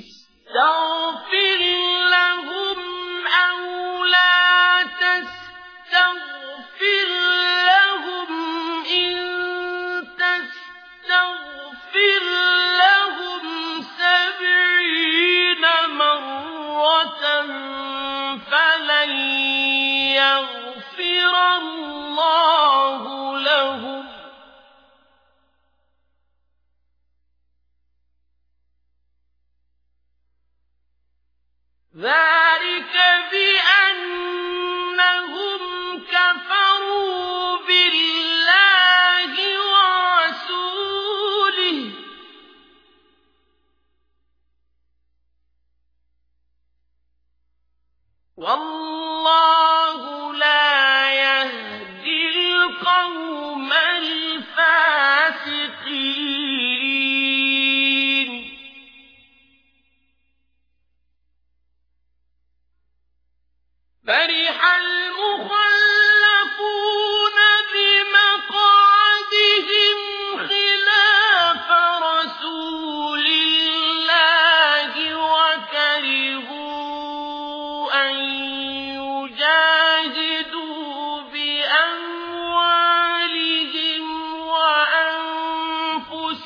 peace. ذلك بأن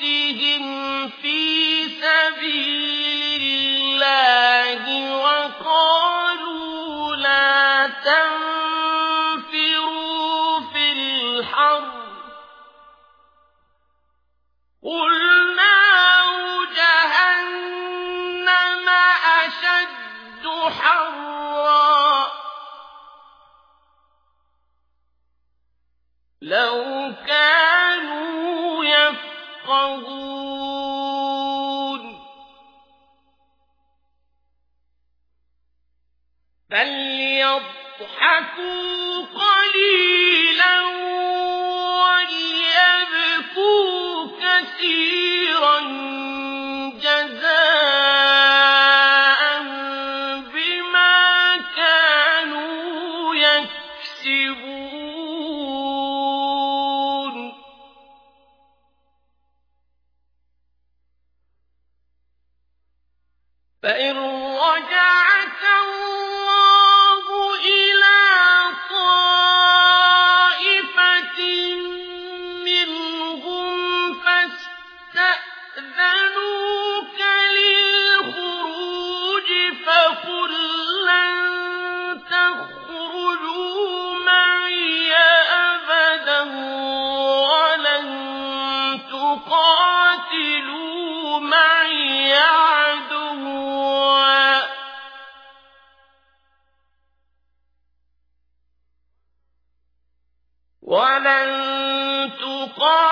أنفسهم في سبيل الله وقالوا لا تنفروا في الحر. قل نار جهنم أشد حرا. لو كان يفقهون. فليضحكوا قليلا وليبكوا كثيرا. ولن تقال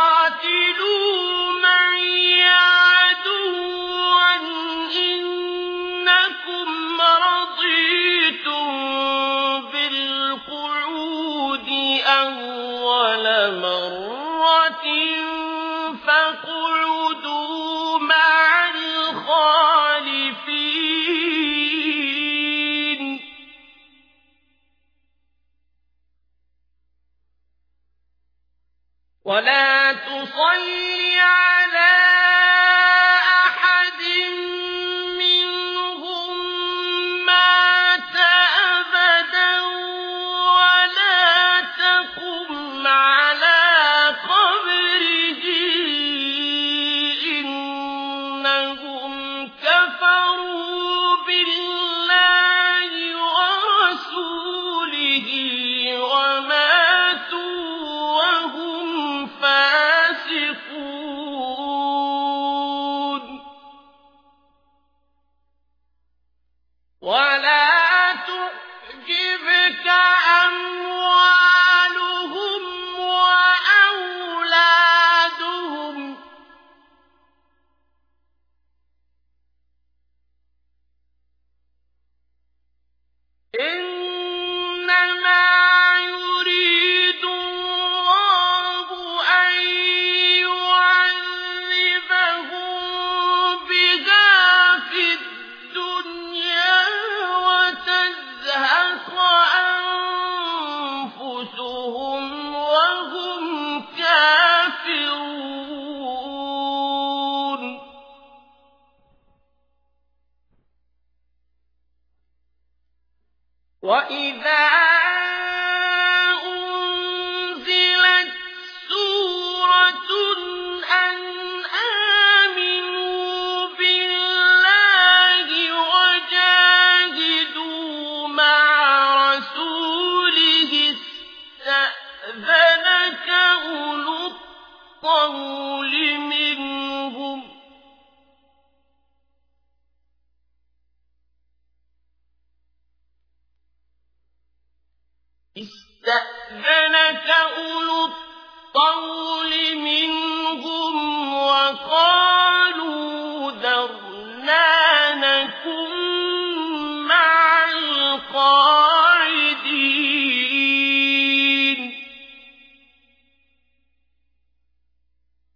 Hola. وإذا أنزلت سورة أن آمنوا بالله وجاهدوا مع رسوله استأذنك أولو الطول منهم استأذنك أولو الطول منهم